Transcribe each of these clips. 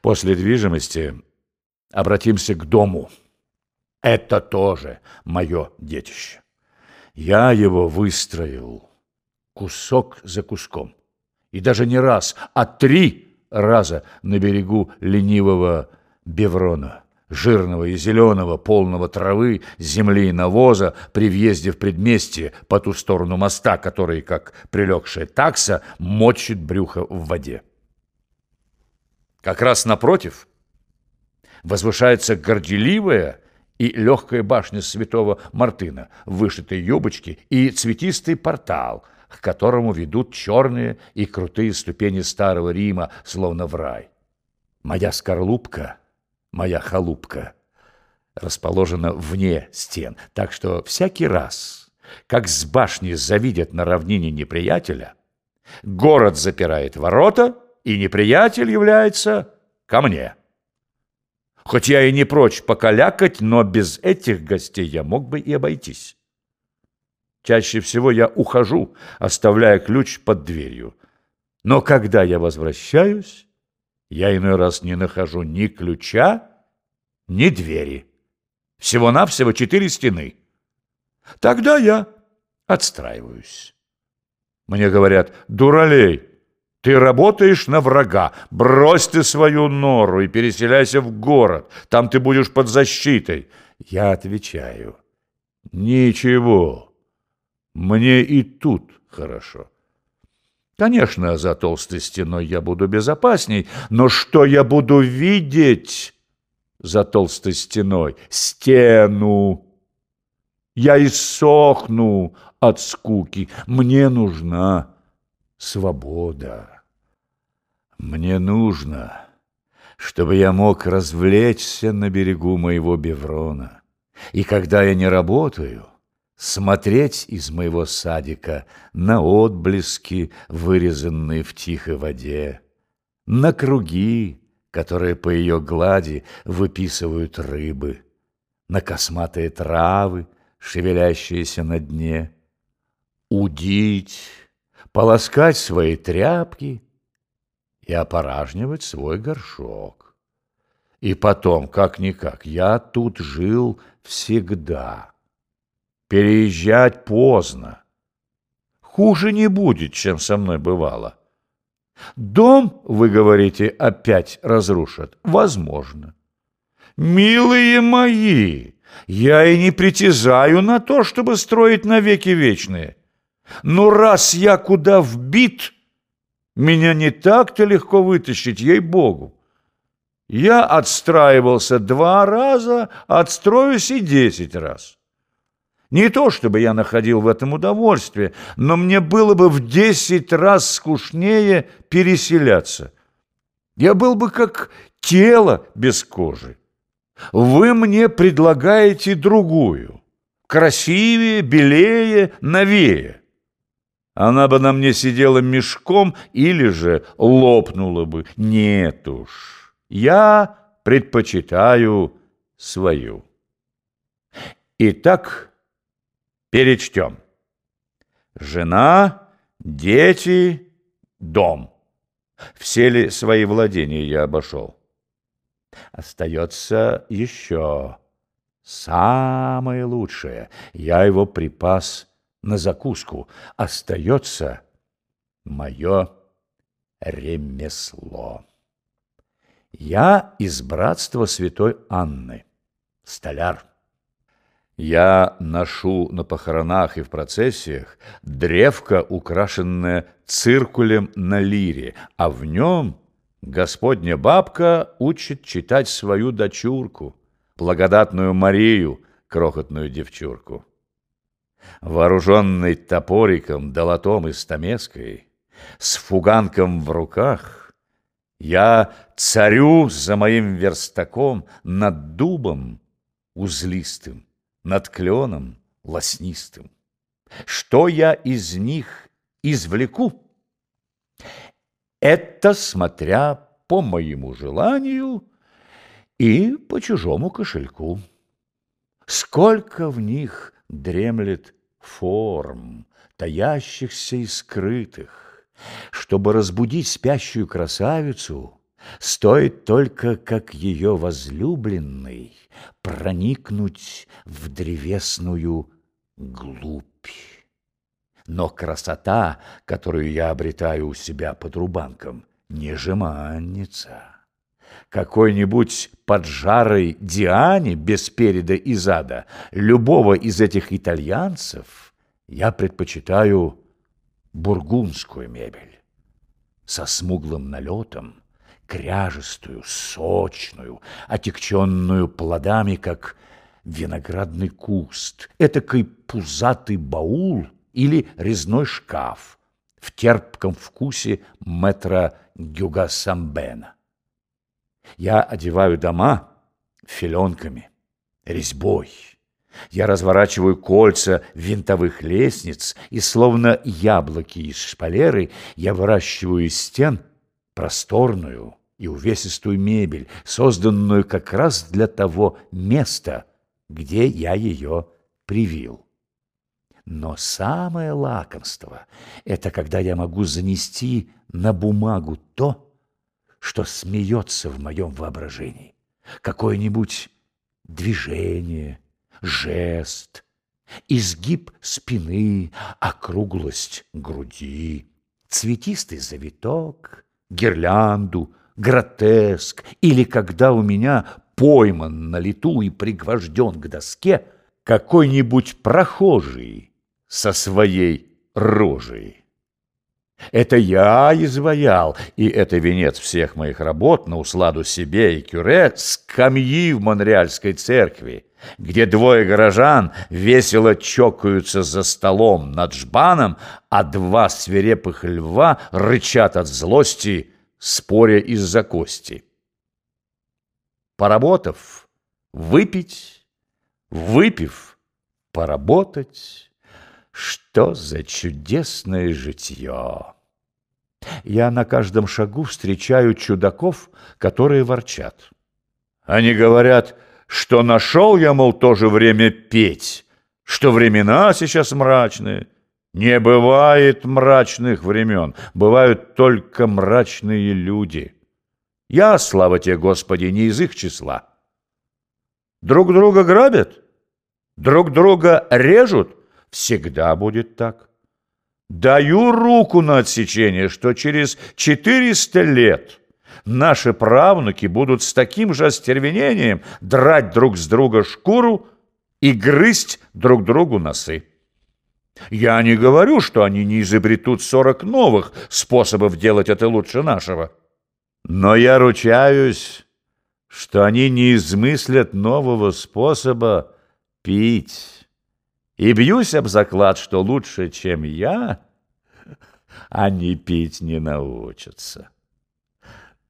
После движимости обратимся к дому. Это тоже мое детище. Я его выстроил кусок за куском. И даже не раз, а три раза на берегу ленивого Беврона, жирного и зеленого, полного травы, земли и навоза, при въезде в предместье по ту сторону моста, который, как прилегшая такса, мочит брюхо в воде. Как раз напротив возвышается горделивая и легкая башня святого Мартына, вышитые юбочки и цветистый портал, к которому ведут черные и крутые ступени старого Рима, словно в рай. Моя скорлупка, моя халупка, расположена вне стен, так что всякий раз, как с башни завидят на равнине неприятеля, город запирает ворота — и неприятель является ко мне. Хоть я и не прочь покалякать, но без этих гостей я мог бы и обойтись. Чаще всего я ухожу, оставляя ключ под дверью. Но когда я возвращаюсь, я иной раз не нахожу ни ключа, ни двери. Всего-навсего четыре стены. Тогда я отстраиваюсь. Мне говорят, дуралей, ты работаешь на врага. Брось ты свою нору и переселяйся в город. Там ты будешь под защитой. Я отвечаю. Ничего. Мне и тут хорошо. Конечно, за толстой стеной я буду безопасней, но что я буду видеть за толстой стеной? Стену. Я иссохну от скуки. Мне нужна свобода. Мне нужно, чтобы я мог развлечься на берегу моего Беврона. И когда я не работаю, смотреть из моего садика на отблески, вырезанные в тихой воде, на круги, которые по ее глади выписывают рыбы, на косматые травы, шевелящиеся на дне, удить, полоскать свои тряпки и опоражнивать свой горшок. И потом, как-никак, я тут жил всегда. Переезжать поздно. Хуже не будет, чем со мной бывало. Дом, вы говорите, опять разрушат? Возможно. Милые мои, я и не притязаю на то, чтобы строить навеки вечные. Но раз я куда вбит, меня не так-то легко вытащить, ей-богу. Я отстраивался два раза, отстроюсь и десять раз. Не то, чтобы я находил в этом удовольствие, но мне было бы в десять раз скучнее переселяться. Я был бы как тело без кожи. Вы мне предлагаете другую, красивее, белее, новее она бы на мне сидела мешком или же лопнула бы. Нет уж, я предпочитаю свою. Итак, перечтем. Жена, дети, дом. Все ли свои владения я обошел? Остается еще самое лучшее. Я его припас на закуску остается мое ремесло. Я из братства святой Анны, столяр. Я ношу на похоронах и в процессиях древко, украшенное циркулем на лире, а в нем Господня бабка учит читать свою дочурку, благодатную Марию, крохотную девчурку вооруженный топориком, долотом и стамеской, с фуганком в руках, я царю за моим верстаком над дубом узлистым, над кленом лоснистым. Что я из них извлеку? Это смотря по моему желанию и по чужому кошельку. Сколько в них дремлет форм, таящихся и скрытых. Чтобы разбудить спящую красавицу, Стоит только, как ее возлюбленный, проникнуть в древесную глубь. Но красота, которую я обретаю у себя под рубанком, не жеманница. Какой-нибудь поджарой Диане без переда и зада, любого из этих итальянцев, я предпочитаю бургундскую мебель со смуглым налетом, кряжестую, сочную, отекченную плодами, как виноградный куст, этакой пузатый баул или резной шкаф в терпком вкусе метра Гюга Самбена. Я одеваю дома филенками, резьбой. Я разворачиваю кольца винтовых лестниц, и, словно яблоки из шпалеры, я выращиваю из стен просторную и увесистую мебель, созданную как раз для того места, где я ее привил. Но самое лакомство — это когда я могу занести на бумагу то, что смеется в моем воображении. Какое-нибудь движение, жест, изгиб спины, округлость груди, цветистый завиток, гирлянду, гротеск, или когда у меня пойман на лету и пригвожден к доске какой-нибудь прохожий со своей рожей. Это я изваял, и это венец всех моих работ на усладу себе и кюре скамьи в Монреальской церкви, где двое горожан весело чокаются за столом над жбаном, а два свирепых льва рычат от злости, споря из-за кости. Поработав, выпить, выпив, поработать, что за чудесное житье! Я на каждом шагу встречаю чудаков, которые ворчат. Они говорят, что нашел я, мол, тоже время петь, что времена сейчас мрачные. Не бывает мрачных времен, бывают только мрачные люди. Я, слава тебе, Господи, не из их числа. Друг друга грабят, друг друга режут, всегда будет так. Даю руку на отсечение, что через 400 лет наши правнуки будут с таким же остервенением драть друг с друга шкуру и грызть друг другу носы. Я не говорю, что они не изобретут сорок новых способов делать это лучше нашего. Но я ручаюсь, что они не измыслят нового способа пить и бьюсь об заклад, что лучше, чем я, они пить не научатся.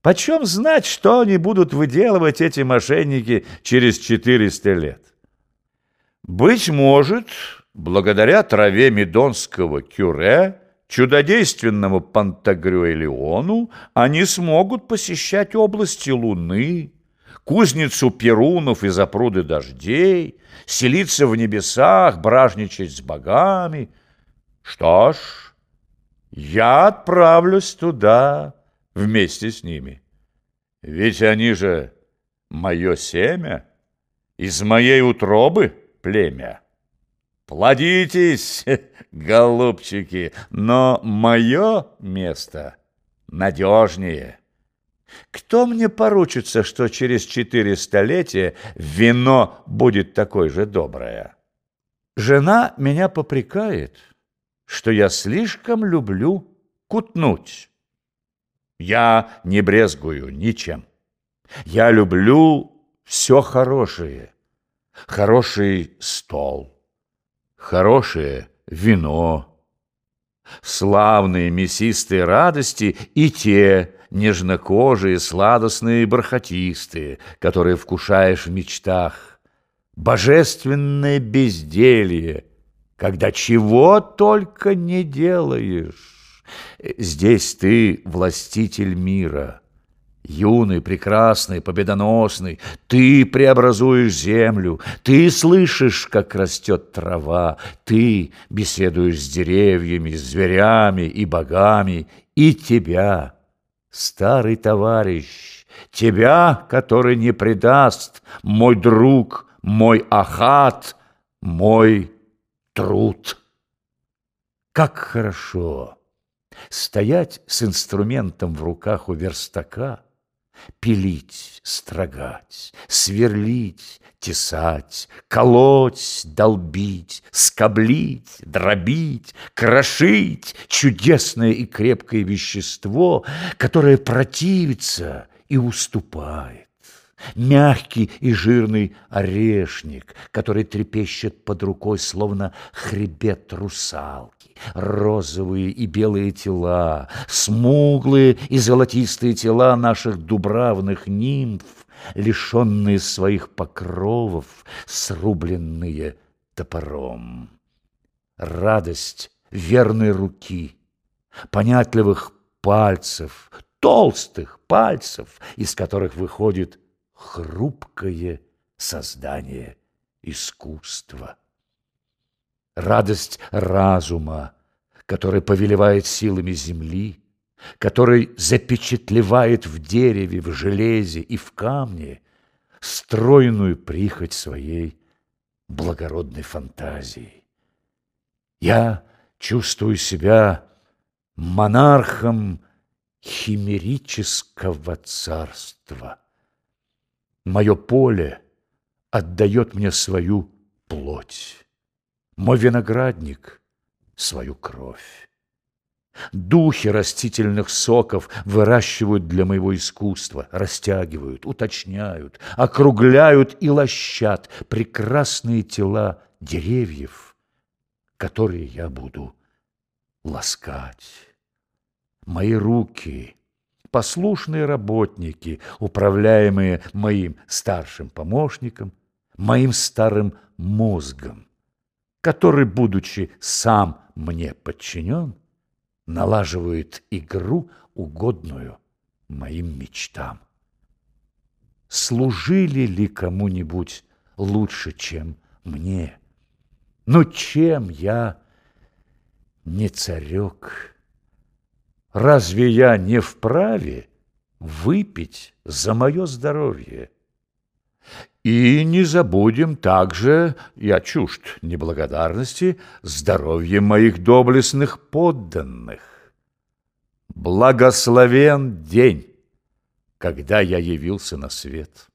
Почем знать, что они будут выделывать, эти мошенники, через 400 лет? Быть может, благодаря траве медонского кюре, чудодейственному Пантагрюэлеону, они смогут посещать области Луны, кузницу перунов и запруды дождей, селиться в небесах, бражничать с богами. Что ж, я отправлюсь туда вместе с ними. Ведь они же мое семя, из моей утробы племя. Плодитесь, голубчики, но мое место надежнее. Кто мне поручится, что через четыре столетия вино будет такое же доброе? Жена меня попрекает, что я слишком люблю кутнуть. Я не брезгую ничем. Я люблю все хорошее. Хороший стол, хорошее вино, славные мясистые радости и те, нежнокожие, сладостные и бархатистые, которые вкушаешь в мечтах. Божественное безделье, когда чего только не делаешь. Здесь ты властитель мира, юный, прекрасный, победоносный. Ты преобразуешь землю, ты слышишь, как растет трава, ты беседуешь с деревьями, зверями и богами, и тебя — старый товарищ, тебя, который не предаст, мой друг, мой ахат, мой труд. Как хорошо стоять с инструментом в руках у верстака, пилить, строгать, сверлить, тесать, колоть, долбить, скоблить, дробить, крошить чудесное и крепкое вещество, которое противится и уступает. Мягкий и жирный орешник, который трепещет под рукой, словно хребет русалки. Розовые и белые тела, смуглые и золотистые тела наших дубравных нимф, лишенные своих покровов, срубленные топором. Радость верной руки, понятливых пальцев, толстых пальцев, из которых выходит хрупкое создание искусства. Радость разума, который повелевает силами земли, который запечатлевает в дереве, в железе и в камне стройную прихоть своей благородной фантазии. Я чувствую себя монархом химерического царства. Мое поле отдает мне свою плоть, мой виноградник — свою кровь. Духи растительных соков выращивают для моего искусства, растягивают, уточняют, округляют и лощат прекрасные тела деревьев, которые я буду ласкать. Мои руки — послушные работники, управляемые моим старшим помощником, моим старым мозгом, который, будучи сам мне подчинен, налаживают игру, угодную моим мечтам. Служили ли кому-нибудь лучше, чем мне? Но чем я не царек? Разве я не вправе выпить за мое здоровье? И не забудем также, я чужд неблагодарности, здоровье моих доблестных подданных. Благословен день, когда я явился на свет.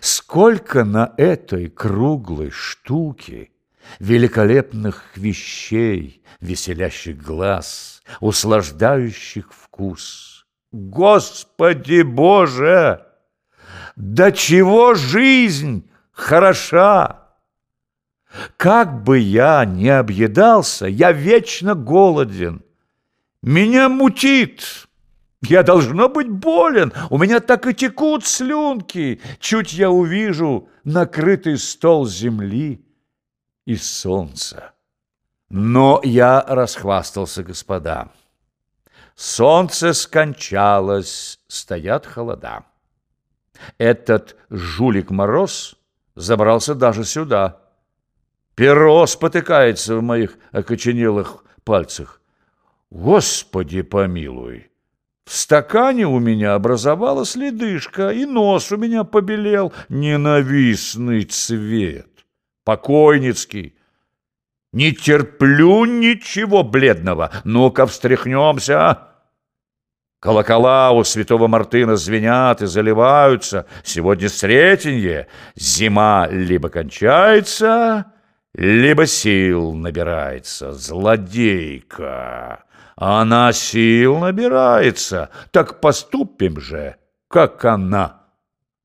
Сколько на этой круглой штуке великолепных вещей, веселящих глаз, услаждающих вкус. Господи Боже! До чего жизнь хороша! Как бы я ни объедался, я вечно голоден. Меня мутит. Я должно быть болен. У меня так и текут слюнки. Чуть я увижу накрытый стол земли и солнца. Но я расхвастался, господа. Солнце скончалось, стоят холода. Этот жулик Мороз забрался даже сюда. Перо спотыкается в моих окоченелых пальцах. Господи помилуй! В стакане у меня образовалась ледышка, и нос у меня побелел. Ненавистный цвет, покойницкий. Не терплю ничего бледного. Ну-ка, встряхнемся, а? Колокола у святого Мартына звенят и заливаются. Сегодня Сретенье. Зима либо кончается, либо сил набирается. Злодейка. Она сил набирается. Так поступим же, как она.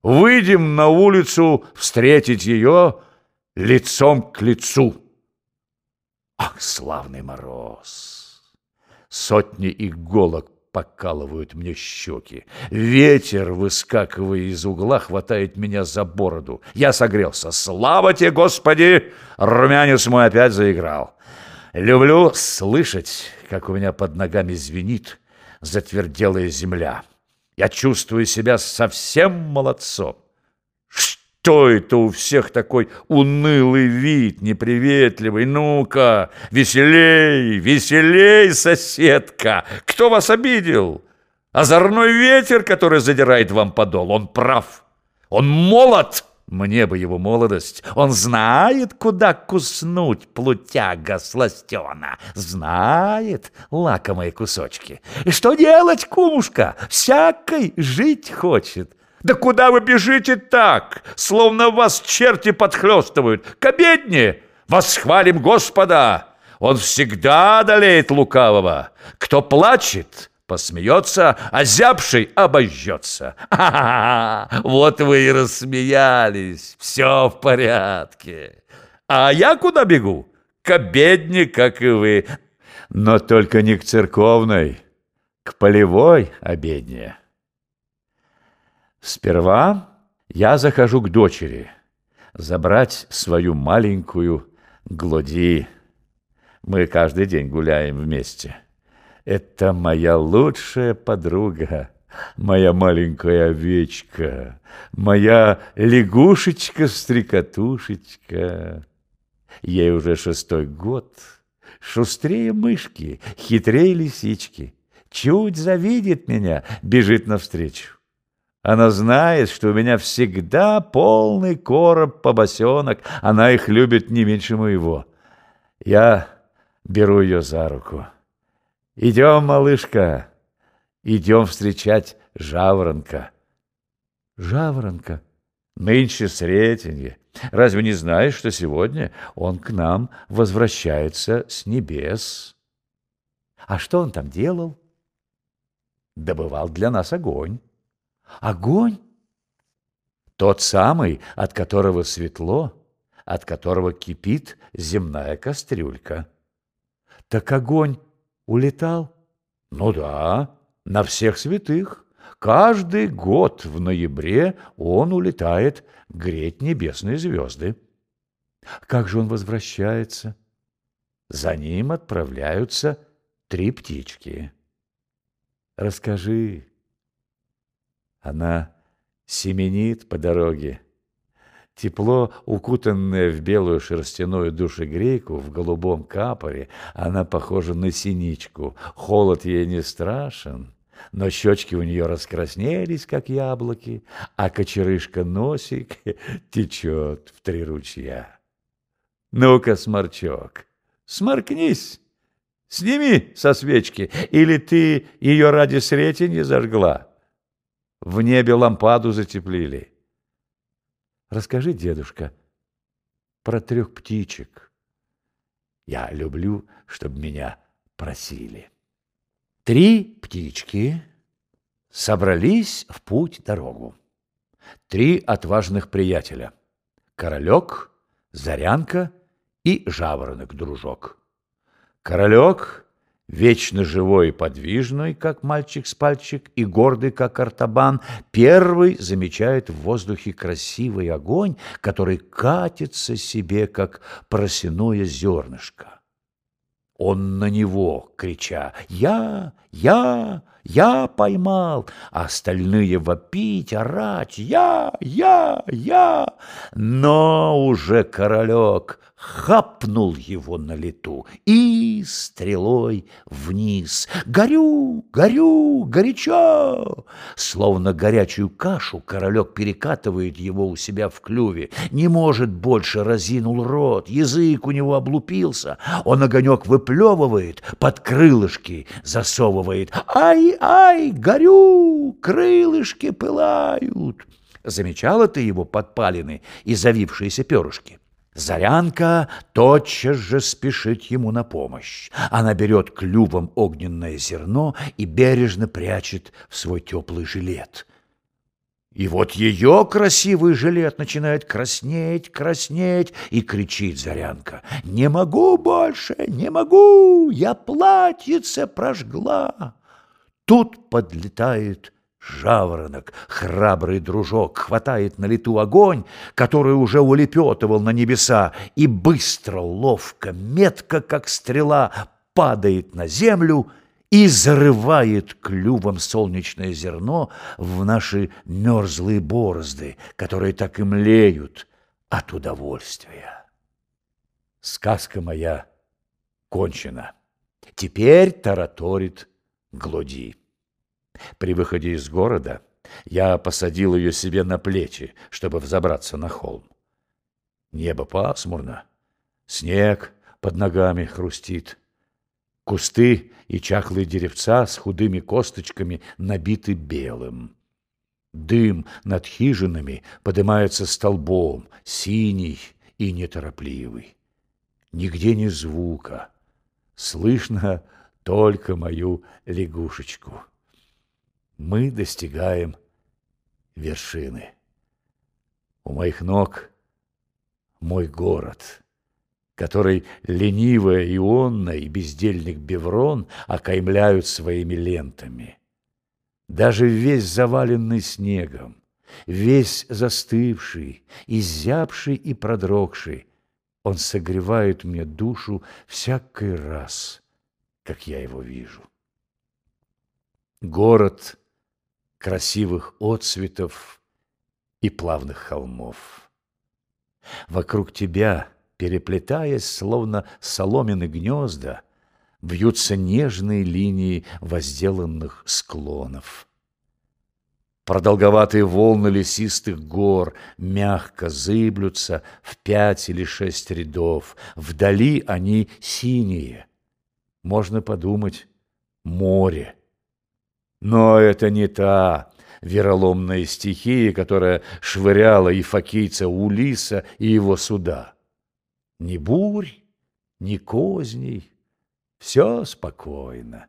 Выйдем на улицу встретить ее лицом к лицу. Ах, славный мороз! Сотни иголок покалывают мне щеки. Ветер, выскакивая из угла, хватает меня за бороду. Я согрелся. Слава тебе, Господи! Румянец мой опять заиграл. Люблю слышать, как у меня под ногами звенит затверделая земля. Я чувствую себя совсем молодцом. Что это у всех такой унылый вид, неприветливый? Ну-ка, веселей, веселей, соседка! Кто вас обидел? Озорной ветер, который задирает вам подол, он прав. Он молод. Мне бы его молодость. Он знает, куда куснуть плутяга сластена. Знает лакомые кусочки. И что делать, кумушка? Всякой жить хочет. Да куда вы бежите так, словно вас черти подхлестывают? К обедне! Восхвалим Господа! Он всегда одолеет лукавого. Кто плачет, посмеется, а зябший обожжется. А, -а, а Вот вы и рассмеялись. Все в порядке. А я куда бегу? К обедне, как и вы. Но только не к церковной, к полевой обедне. Сперва я захожу к дочери, забрать свою маленькую Глоди. Мы каждый день гуляем вместе. Это моя лучшая подруга, моя маленькая овечка, моя лягушечка-стрекотушечка. Ей уже шестой год, шустрее мышки, хитрее лисички. Чуть завидит меня, бежит навстречу. Она знает, что у меня всегда полный короб побосенок. Она их любит не меньше моего. Я беру ее за руку. Идем, малышка, идем встречать жаворонка. Жаворонка? Нынче сретенье. Разве не знаешь, что сегодня он к нам возвращается с небес? А что он там делал? Добывал для нас огонь. Огонь? Тот самый, от которого светло, от которого кипит земная кастрюлька. Так огонь улетал? Ну да, на всех святых. Каждый год в ноябре он улетает греть небесные звезды. Как же он возвращается? За ним отправляются три птички. Расскажи, она семенит по дороге. Тепло, укутанная в белую шерстяную душегрейку в голубом капоре, она похожа на синичку. Холод ей не страшен, но щечки у нее раскраснелись, как яблоки, а кочерышка-носик течет в три ручья. Ну-ка, сморчок, сморкнись, сними со свечки, или ты ее ради сретенья зажгла. В небе лампаду затеплили. Расскажи, дедушка, про трех птичек. Я люблю, чтобы меня просили. Три птички собрались в путь-дорогу. Три отважных приятеля. Королек, Зарянка и Жаворонок-дружок. Королек вечно живой и подвижный, как мальчик с пальчик, и гордый, как артабан, первый замечает в воздухе красивый огонь, который катится себе, как просяное зернышко. Он на него, крича «Я! Я! Я поймал!» А остальные вопить, орать «Я! Я! Я!» Но уже королек хапнул его на лету и стрелой вниз. «Горю! Горю! Горячо!» Словно горячую кашу королек перекатывает его у себя в клюве. Не может больше, разинул рот, язык у него облупился. Он огонек выплевывает, под крылышки засовывает. «Ай, ай, горю! Крылышки пылают!» Замечала ты его подпалины и завившиеся перышки? Зарянка тотчас же спешит ему на помощь. Она берет клювом огненное зерно и бережно прячет в свой теплый жилет. И вот ее красивый жилет начинает краснеть, краснеть, и кричит Зарянка. «Не могу больше, не могу, я платьице прожгла!» Тут подлетает Жаворонок, храбрый дружок, хватает на лету огонь, который уже улепетывал на небеса, и быстро, ловко, метко, как стрела, падает на землю и зарывает клювом солнечное зерно в наши мерзлые борозды, которые так и млеют от удовольствия. Сказка моя кончена. Теперь тараторит Глоди. При выходе из города я посадил ее себе на плечи, чтобы взобраться на холм. Небо пасмурно, снег под ногами хрустит. Кусты и чахлые деревца с худыми косточками набиты белым. Дым над хижинами поднимается столбом, синий и неторопливый. Нигде ни звука. Слышно только мою лягушечку. Мы достигаем вершины. У моих ног мой город, который ленивая Ионна и бездельник Беврон окаймляют своими лентами. Даже весь заваленный снегом, весь застывший, изябший и продрогший, он согревает мне душу всякий раз, как я его вижу. Город красивых отцветов и плавных холмов. Вокруг тебя, переплетаясь, словно соломенные гнезда, вьются нежные линии возделанных склонов. Продолговатые волны лесистых гор мягко зыблются в пять или шесть рядов. Вдали они синие. Можно подумать, море. Но это не та вероломная стихия, которая швыряла и факийца Улиса и его суда. Ни бурь, ни козней, все спокойно.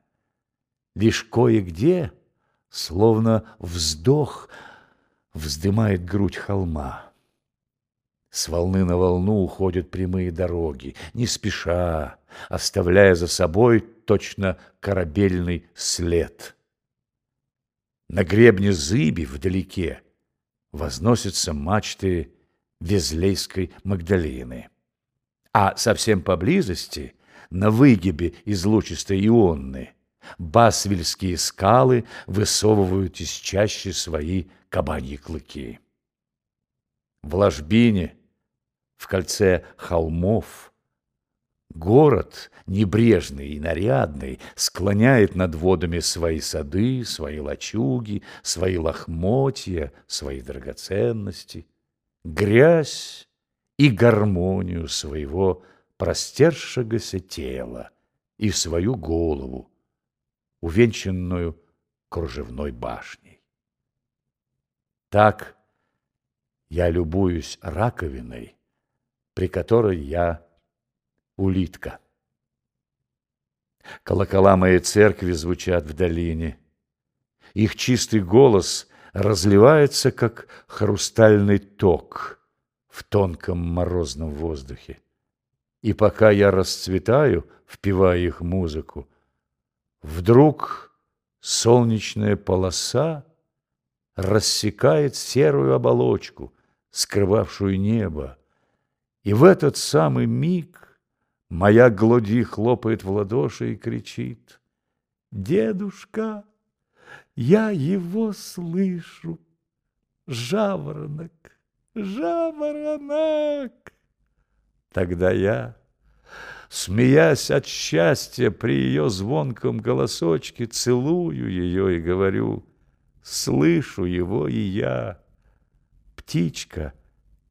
Лишь кое-где, словно вздох, вздымает грудь холма. С волны на волну уходят прямые дороги, не спеша, оставляя за собой точно корабельный след. На гребне зыби вдалеке возносятся мачты Везлейской Магдалины. А совсем поблизости на выгибе из лучистой ионны басвельские скалы высовывают из чащи свои кабаньи клыки. В ложбине, в кольце холмов, город, небрежный и нарядный, склоняет над водами свои сады, свои лачуги, свои лохмотья, свои драгоценности, грязь и гармонию своего простершегося тела и свою голову, увенчанную кружевной башней. Так я любуюсь раковиной, при которой я улитка. Колокола моей церкви звучат в долине. Их чистый голос разливается, как хрустальный ток в тонком морозном воздухе. И пока я расцветаю, впивая их музыку, вдруг солнечная полоса рассекает серую оболочку, скрывавшую небо. И в этот самый миг моя Глоди хлопает в ладоши и кричит «Дедушка, я его слышу! Жаворонок, жаворонок!» Тогда я, смеясь от счастья при ее звонком голосочке, целую ее и говорю, слышу его и я, птичка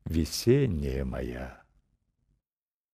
весенняя моя.